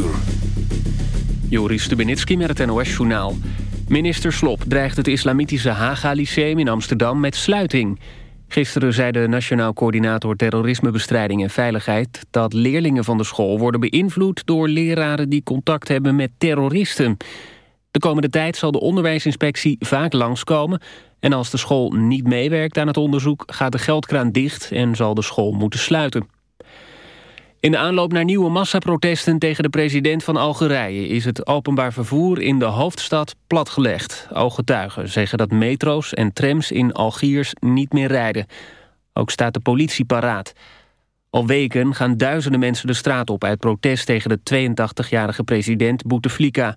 uur. Joris Stubenitski met het NOS-journaal. Minister Slop dreigt het islamitische Haga Lyceum in Amsterdam met sluiting. Gisteren zei de Nationaal Coördinator Terrorismebestrijding en Veiligheid... dat leerlingen van de school worden beïnvloed door leraren die contact hebben met terroristen. De komende tijd zal de onderwijsinspectie vaak langskomen... en als de school niet meewerkt aan het onderzoek gaat de geldkraan dicht... en zal de school moeten sluiten. In de aanloop naar nieuwe massaprotesten tegen de president van Algerije... is het openbaar vervoer in de hoofdstad platgelegd. Ooggetuigen zeggen dat metro's en trams in Algiers niet meer rijden. Ook staat de politie paraat. Al weken gaan duizenden mensen de straat op... uit protest tegen de 82-jarige president Bouteflika.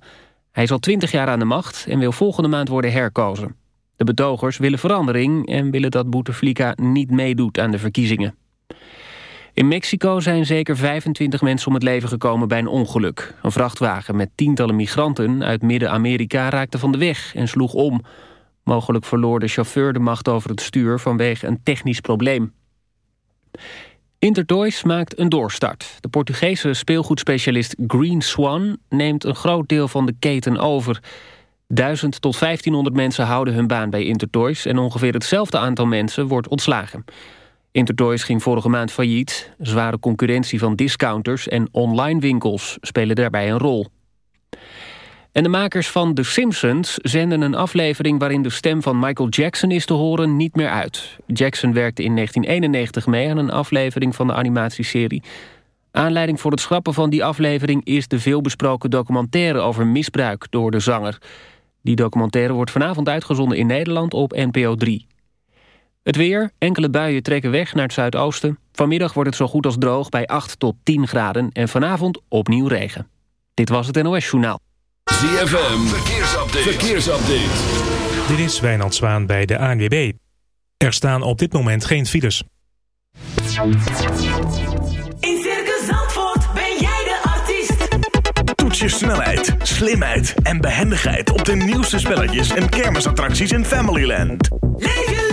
Hij is al 20 jaar aan de macht en wil volgende maand worden herkozen. De betogers willen verandering en willen dat Bouteflika niet meedoet aan de verkiezingen. In Mexico zijn zeker 25 mensen om het leven gekomen bij een ongeluk. Een vrachtwagen met tientallen migranten uit Midden-Amerika raakte van de weg en sloeg om. Mogelijk verloor de chauffeur de macht over het stuur vanwege een technisch probleem. Intertoys maakt een doorstart. De Portugese speelgoedspecialist Green Swan neemt een groot deel van de keten over. 1000 tot 1500 mensen houden hun baan bij Intertoys... en ongeveer hetzelfde aantal mensen wordt ontslagen. Intertoys ging vorige maand failliet. Zware concurrentie van discounters en online winkels spelen daarbij een rol. En de makers van The Simpsons zenden een aflevering... waarin de stem van Michael Jackson is te horen niet meer uit. Jackson werkte in 1991 mee aan een aflevering van de animatieserie. Aanleiding voor het schrappen van die aflevering... is de veelbesproken documentaire over misbruik door de zanger. Die documentaire wordt vanavond uitgezonden in Nederland op NPO 3. Het weer, enkele buien trekken weg naar het zuidoosten. Vanmiddag wordt het zo goed als droog bij 8 tot 10 graden... en vanavond opnieuw regen. Dit was het NOS Journaal. ZFM, verkeersupdate. verkeersupdate. Dit is Wijnand Zwaan bij de ANWB. Er staan op dit moment geen files. In Circus Zandvoort ben jij de artiest. Toets je snelheid, slimheid en behendigheid... op de nieuwste spelletjes en kermisattracties in Familyland. Leef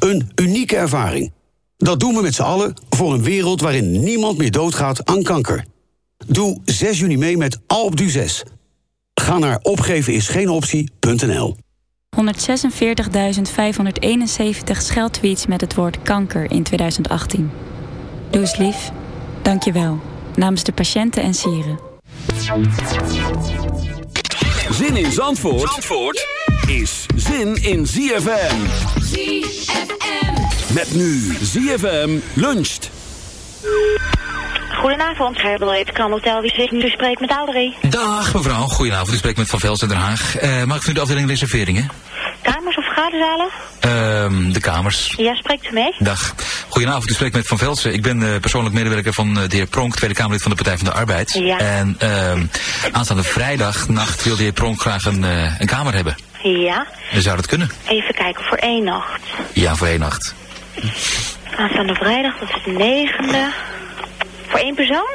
Een unieke ervaring. Dat doen we met z'n allen voor een wereld waarin niemand meer doodgaat aan kanker. Doe 6 juni mee met Alpe d'Huez. Ga naar opgevenisgeenoptie.nl 146.571 scheldtweets met het woord kanker in 2018. Doe eens lief. Dank je wel. Namens de patiënten en sieren. Zin in Zandvoort, Zandvoort is zin in ZFM. ZFM. Met nu ZFM luncht. Goedenavond, Herbeleid Hotel. Wie zit nu spreekt met Audrey? Dag mevrouw, goedenavond. Ik spreek met Van Velsen Den Haag. Eh, mag ik nu de afdeling reserveringen? Kamers of vergaderzalen? Ehm, de kamers. Ja, spreekt u mee? Dag. Goedenavond, u spreekt met Van Velsen. Ik ben eh, persoonlijk medewerker van eh, de heer Pronk, Tweede Kamerlid van de Partij van de Arbeid. Ja. En ehm aanstaande vrijdagnacht wil de heer Pronk graag een, een kamer hebben. Ja, En zou dat kunnen? even kijken voor één nacht. Ja, voor één nacht. Aanstaande vrijdag, dat is de negende. Voor één persoon?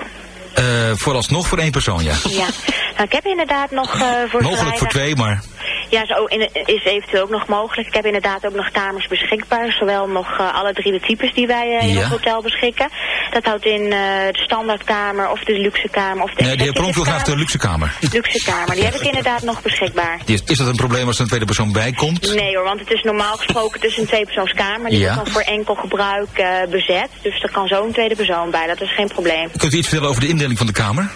Eh, vooralsnog voor één persoon, ja. Ja. Nou, ik heb inderdaad nog eh, voor Mogelijk voor twee, maar Ja, zo in, is eventueel ook nog mogelijk. Ik heb inderdaad ook nog kamers beschikbaar. Zowel nog eh, alle drie de types die wij eh, in Ja. het hotel beschikken. Dat houdt in eh, de standaardkamer of de luxe kamer of de nee, de heer Pronk wil graag de luxe kamer. luxe kamer. Die heb ik inderdaad nog beschikbaar. Is, is dat een probleem als er een tweede persoon bij komt? Nee hoor, want het is normaal gesproken tussen een tweepersoonskamer. Die Ja. wordt dan voor enkel gebruik bezet. Dus er kan zo'n tweede persoon bij, dat is geen probleem. Kunt u iets vertellen over de indeling van de kamer?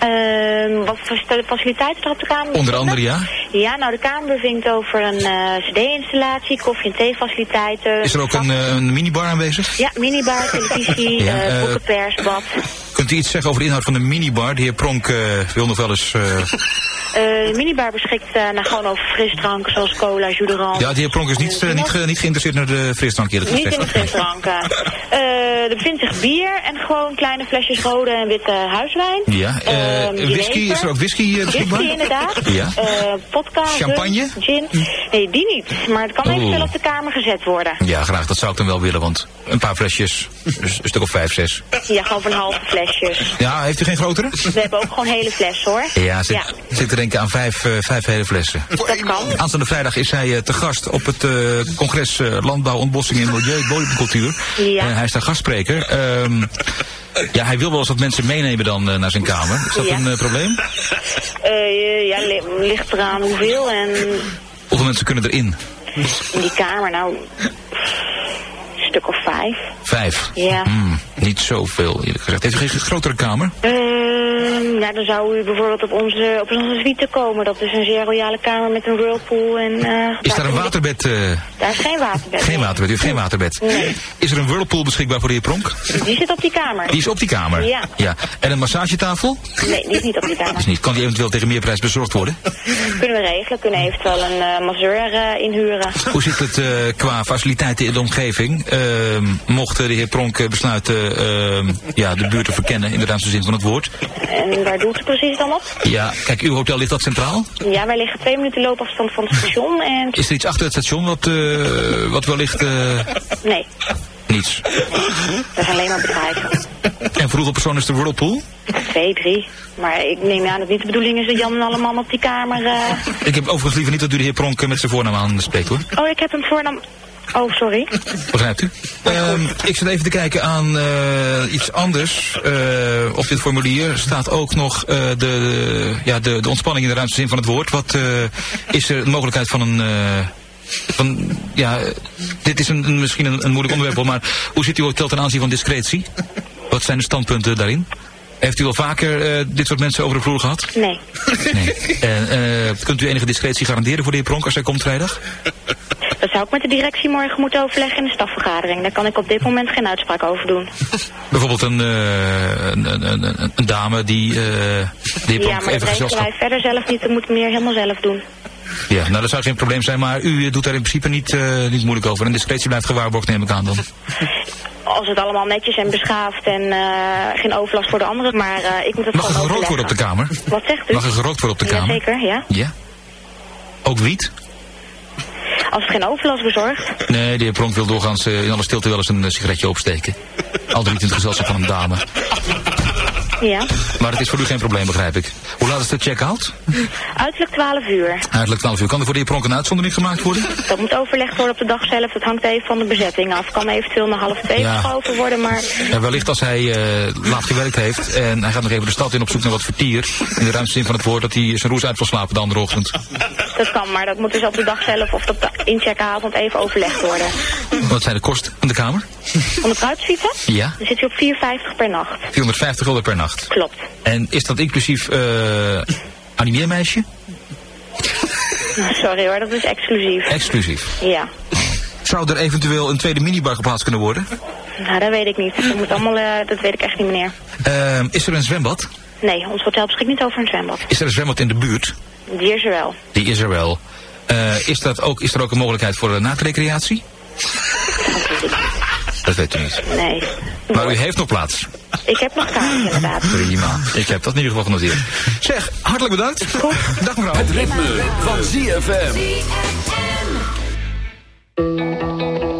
Ehm, wat voor faciliteiten er op de kamer? Onder andere, ja. Ja, nou de kamer bevindt over een eh, cd-installatie, koffie- en theefaciliteiten. Is er ook een, eh, een minibar aanwezig? Ja, minibar, televisie, Ja, eh, boekenpers, bad. Kunt u iets zeggen over de inhoud van de minibar? De heer Pronk eh, wil nog wel eens... eh, Eh, de minibar beschikt nou, gewoon over frisdranken zoals cola, jus ja, de heer Pronk is niet, niet, ge- niet geïnteresseerd naar de frisdrank eerlijk Niet in de frisdranken. Er bevindt zich bier en gewoon kleine flesjes rode en witte huiswijn. Ja, eh, Ehm, whisky, is er ook whisky eh, beschikbaar? Whisky inderdaad. Ja. Vodka, Champagne? gin. Nee, die niet. Maar het kan Oeh. eventueel op de kamer gezet worden. Ja, graag. Dat zou ik dan wel willen, want een paar flesjes, dus een stuk of vijf, zes. Ja, gewoon van halve flesjes. Ja, heeft u geen grotere? We hebben ook gewoon hele flessen hoor. Ja, zit, zit te denken aan vijf, eh, vijf hele flessen. dat kan. Aanstaande vrijdag is hij eh, te gast op het eh, congres Landbouw, Ontbossing en Milieu, Bodemcultuur. Ja. Hij is daar gastspreker. Ehm, ja, hij wil wel eens wat mensen meenemen dan naar zijn kamer. Is dat Ja. een probleem? Eh, ja, li- ligt eraan hoeveel en Hoeveel mensen kunnen erin? in die kamer nou een stuk of vijf. Vijf. Ja. Hmm, niet zoveel, eerlijk gezegd. Heeft u geen grotere kamer? Ehm, ja, dan zou u bijvoorbeeld op onze, op onze suite komen. Dat is een zeer royale kamer met een whirlpool en... eh, Is daar een waterbed? eh, Daar is geen waterbed. geen waterbed, u heeft geen waterbed. Nee. Is er een whirlpool beschikbaar voor de heer Pronk? Die zit op die kamer. Die is op die kamer? Ja. ja. En een massagetafel? Nee, die is niet op die kamer. Is niet. Kan die eventueel tegen meerprijs bezorgd worden? Kunnen we regelen. Kunnen eventueel een eh masseur inhuren. Hoe zit het qua faciliteiten in de omgeving? Ehm, mocht de heer Pronk besluiten ehm, ja, de buurt te verkennen, in de ruimste zin van het woord? En waar doet u precies dan op? Ja, kijk, uw hotel ligt dat centraal? Ja, wij liggen twee minuten loopafstand van het station en... Is er iets achter het station wat, eh, wat wellicht... eh, Nee, niets. dat zijn alleen maar bedrijven. En voor hoeveel personen is de Whirlpool? Twee, drie. Maar ik neem aan dat niet de bedoeling is dat Jan en alle man op die kamer... eh, Ik heb overigens liever niet dat u de heer Pronk eh, met zijn voornaam aanspreekt hoor. Oh, ik heb hem voornaam... Oh, sorry. Begrijpt u? Ehm, ik zit even te kijken aan eh, iets anders. Eh, op dit formulier staat ook nog eh, de, ja, de, de ontspanning in de ruimste zin van het woord. Wat is er de mogelijkheid van een... van, ja, dit is een, een- misschien een, een moeilijk onderwerp, maar hoe zit uw hotel ten aanzien van discretie? Wat zijn de standpunten daarin? Heeft u al vaker dit soort mensen over de vloer gehad? Nee. Nee. En, kunt u enige discretie garanderen voor de heer Pronk als hij komt vrijdag? Dat zou ik met de directie morgen moeten overleggen in de stafvergadering. Daar kan ik op dit moment geen uitspraak over doen. Bijvoorbeeld een, eh, een, een, een, dame die de heer Ja, maar dat regelen wij verder zelf niet. Dat moeten we meer helemaal zelf doen. Ja, nou dat zou geen probleem zijn, maar u eh, doet daar in principe niet, niet moeilijk over. En discretie blijft gewaarborgd, neem ik aan dan. Als het allemaal netjes en beschaafd en geen overlast voor de anderen. Maar ik moet het Mag er gewoon gerookt worden op de kamer? Wat zegt u? Mag er gerookt worden op de kamer? Jazeker, ja. Ja? Ook wiet? Als het geen overlast bezorgt. Nee, de heer Pronk wil doorgaans eh, in alle stilte wel eens een eh, sigaretje opsteken. Altijd niet in het gezelschap van een dame. Ja. Maar het is voor u geen probleem, begrijp ik. Hoe laat is de check-out? Uiterlijk 12 uur. Uiterlijk 12 uur. Kan er voor de heer Pronk een uitzondering gemaakt worden? Dat moet overlegd worden op de dag zelf. Dat hangt even van de bezetting af. Kan eventueel naar half twee Ja. geschoven worden, maar... Ja, wellicht als hij eh, laat gewerkt heeft en hij gaat nog even de stad in op zoek naar wat vertier. In de ruimste zin van het woord dat hij zijn roes uit wil slapen de andere ochtend. Dat kan, maar dat moet dus op de dag zelf of op de incheckavond even overlegd worden. Wat zijn de kosten van de kamer? Om het uitfietsen? Ja, Dan zit je op 4,50 per nacht. 450 gulden per nacht. Klopt. En is dat inclusief eh animeermeisje? Sorry hoor, dat is exclusief. Exclusief. Ja. Zou er eventueel een tweede minibar geplaatst kunnen worden? Nou, dat weet ik niet. Dat, moet allemaal, eh, dat weet ik echt niet, meneer. Ehm, is er een zwembad? Nee, ons hotel beschikt niet over een zwembad. Is er een zwembad in de buurt? Die is er wel. Die is er wel. Eh, is, dat ook, is er ook een mogelijkheid voor uh, nachtrecreatie? Dat weet u niet. Nee. Maar u heeft nog plaats. Ik heb nog kaartjes inderdaad. Prima. Ik heb dat in ieder geval genoteerd. Zeg, hartelijk bedankt. Dag mevrouw. Het ritme van ZFM. Even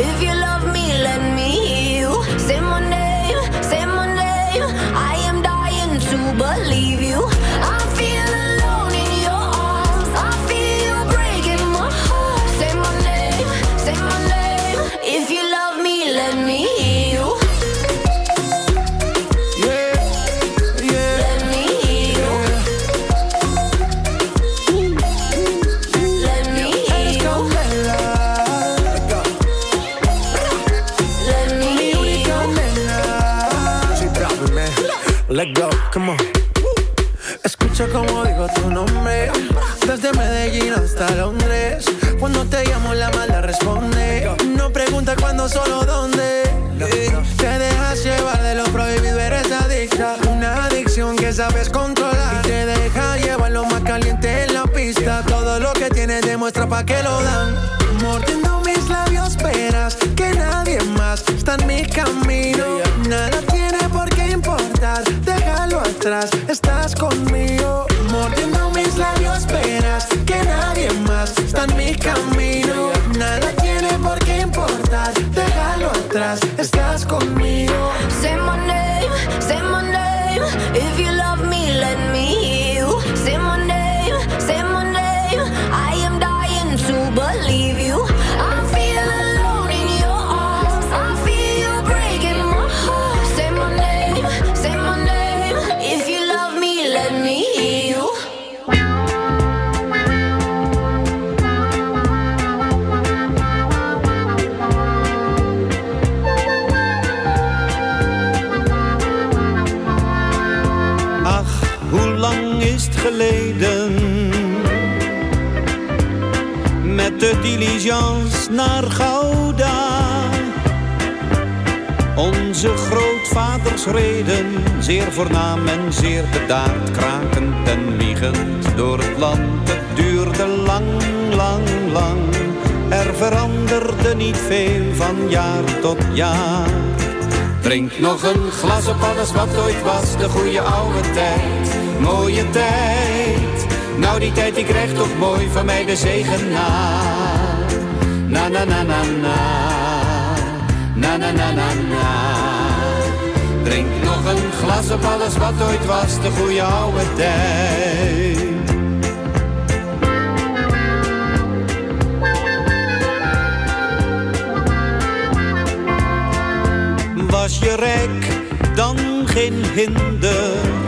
If you love me sabes controlar. Y te deja llevar lo más caliente en la pista. Todo lo que tienes demuestra pa' que lo dan. Mordiendo mis labios, verás que nadie más está en mi camino. Nada lang is het geleden? Met de diligence naar Gouda. Onze grootvaders reden, zeer voornaam en zeer bedaard, krakend en wiegend door het land. Het duurde lang, lang, lang. Er veranderde niet veel van jaar tot jaar. Drink nog een glas op alles wat ooit was, de goede oude tijd, mooie tijd. Nou die tijd die krijgt toch mooi van mij de zegen na. Na na na na na, na na na na na. Drink nog een glas op alles wat ooit was, de goede oude tijd. Was je rijk, dan geen hinder.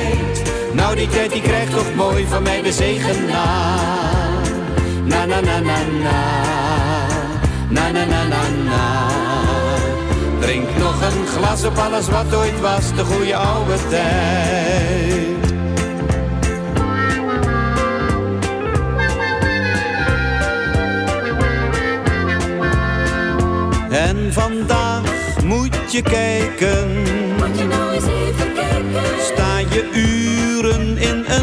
Nou die tijd die krijgt toch mooi van mij de zegen na. Na na na na na, na na na na na. Drink nog een glas op alles wat ooit was, de goede oude tijd. En vandaag moet je kijken. Moet je nou eens even kijken. Sta je in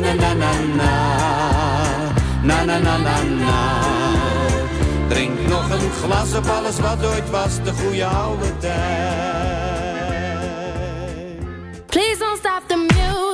Na na na na na, na na na na. Drink nog een glas op alles wat ooit was, de goede oude tijd. Please don't stop the music.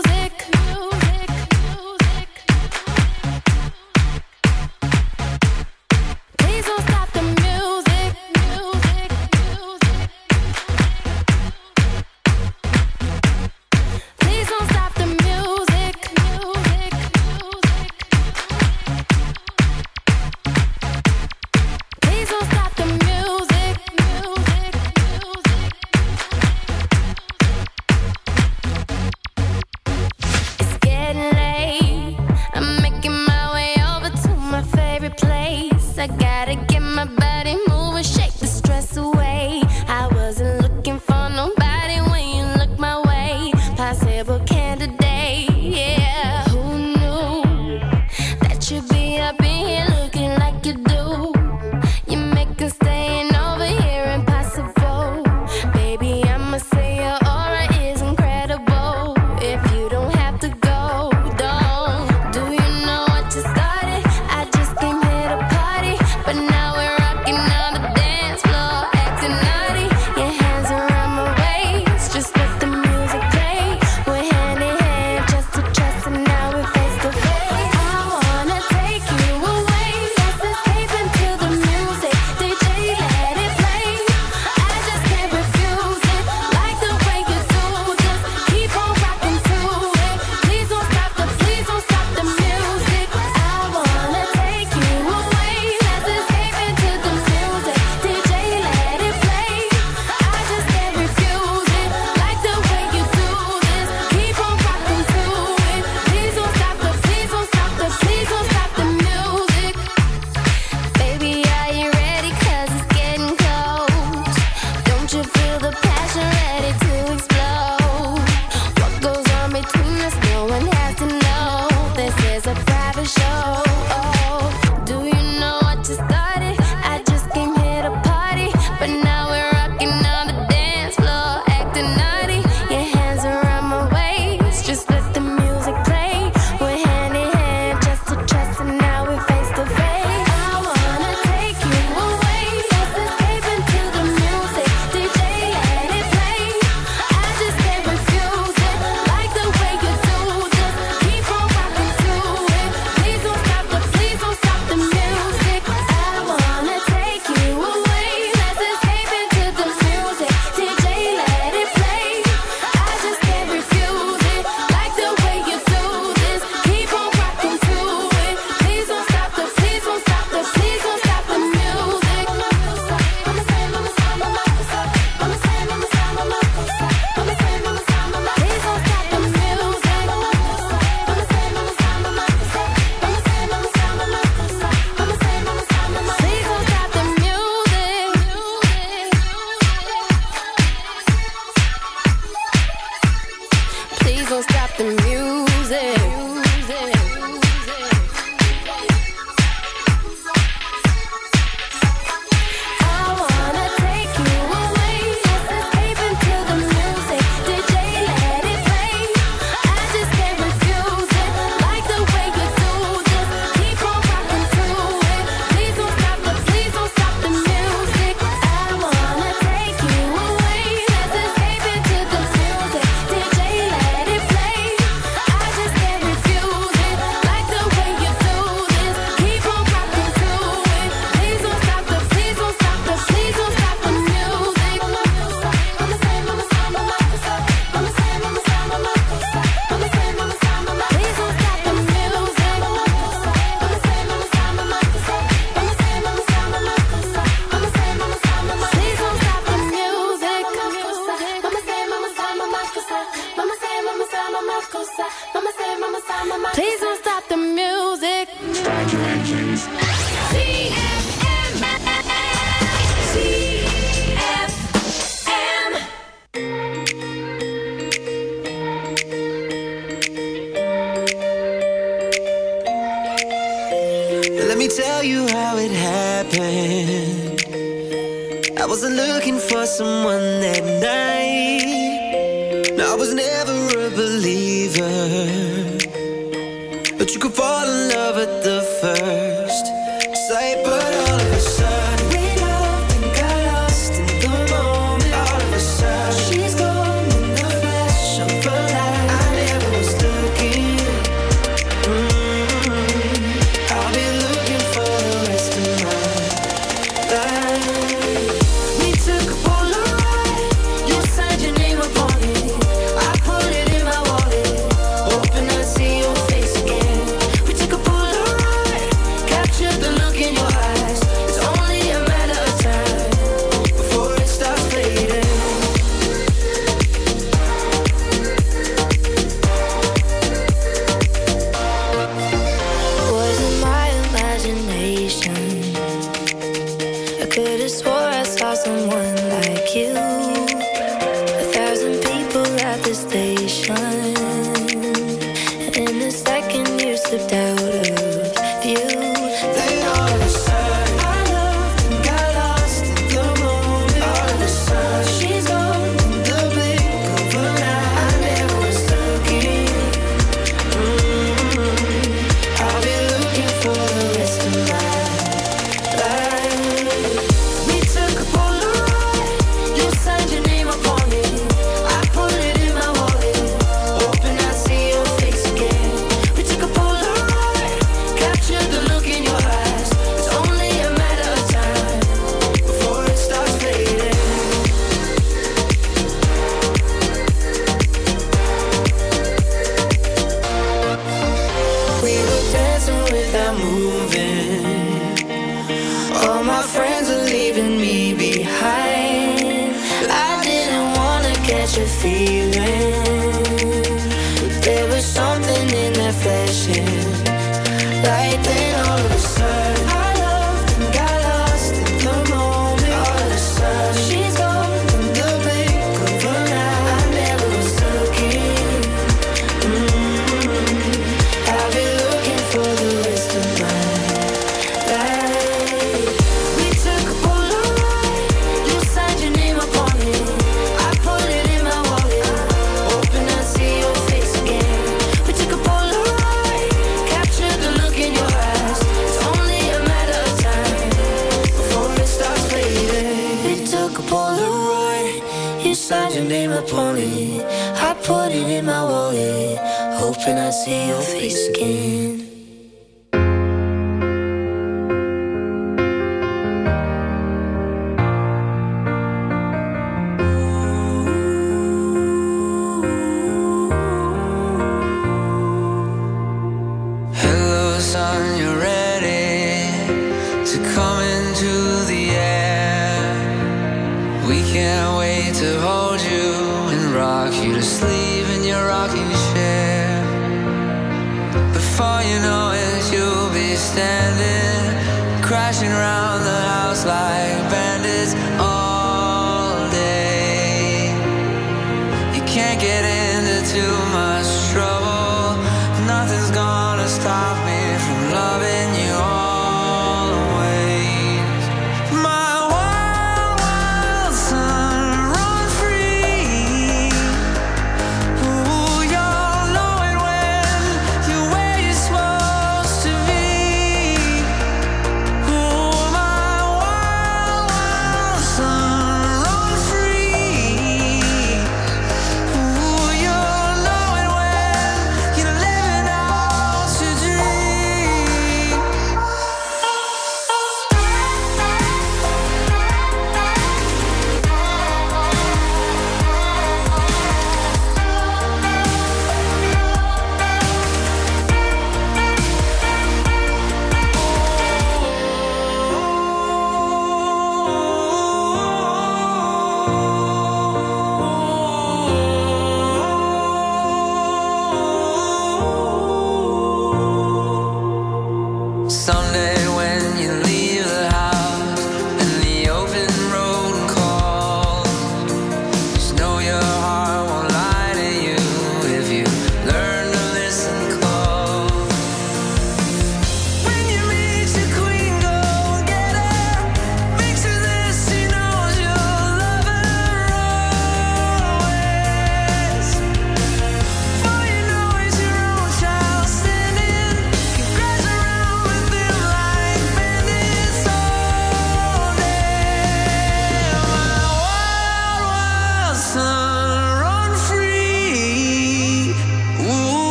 that you're feeling.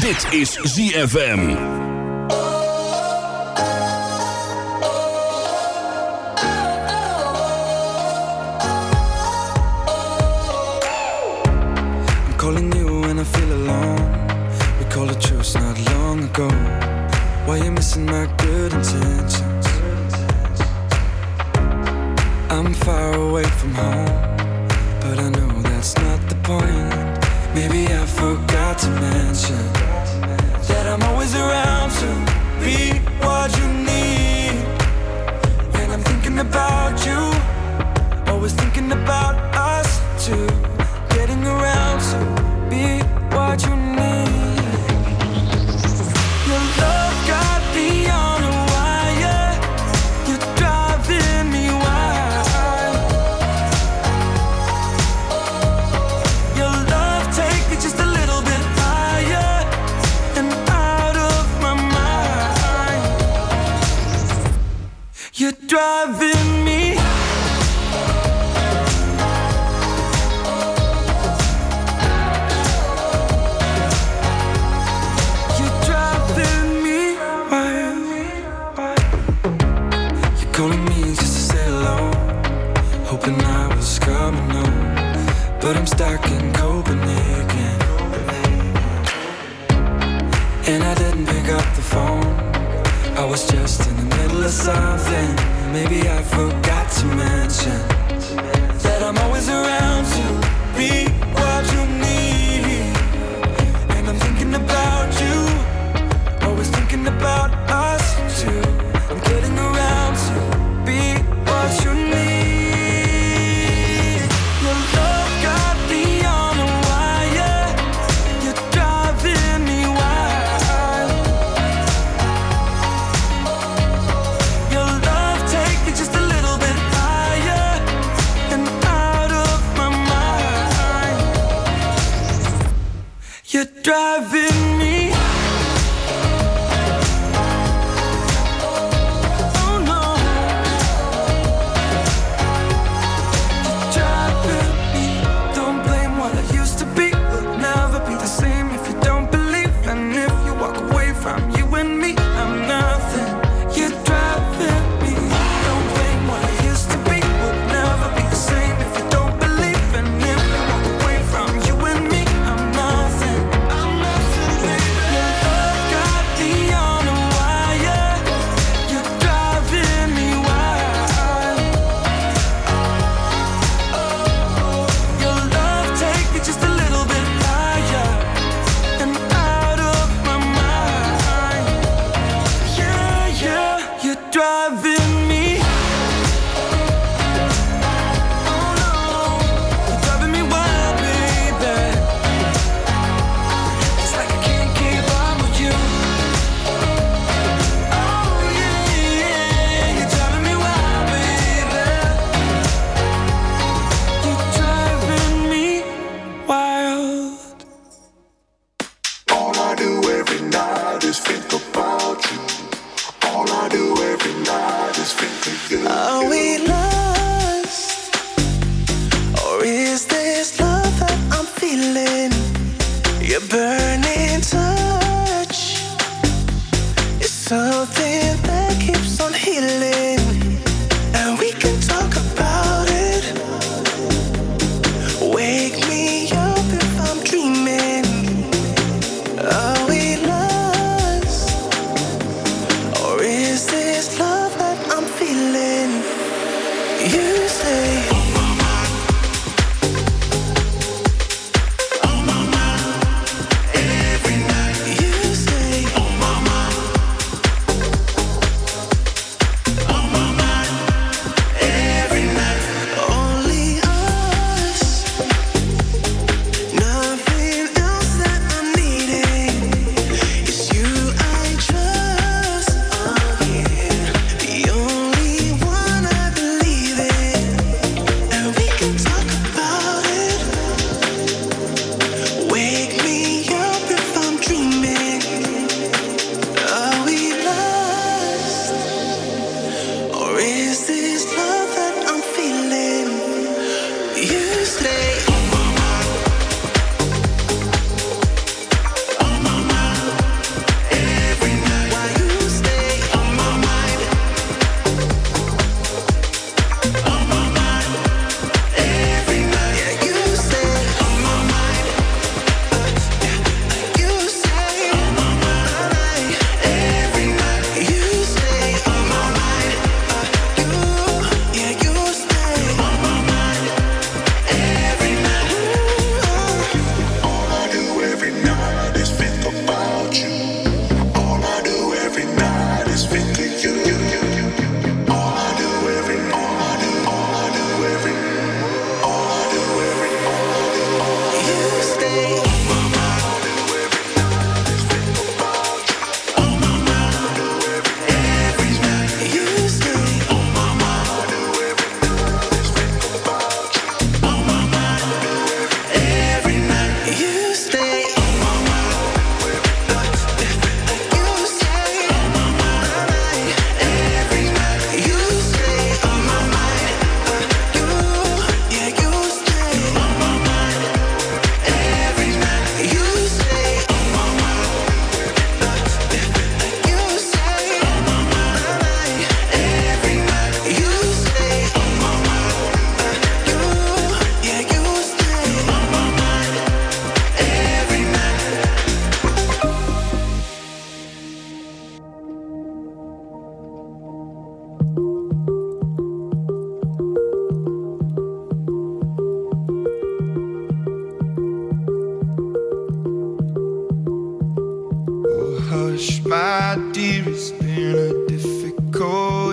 Dit is ZFM.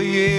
yeah.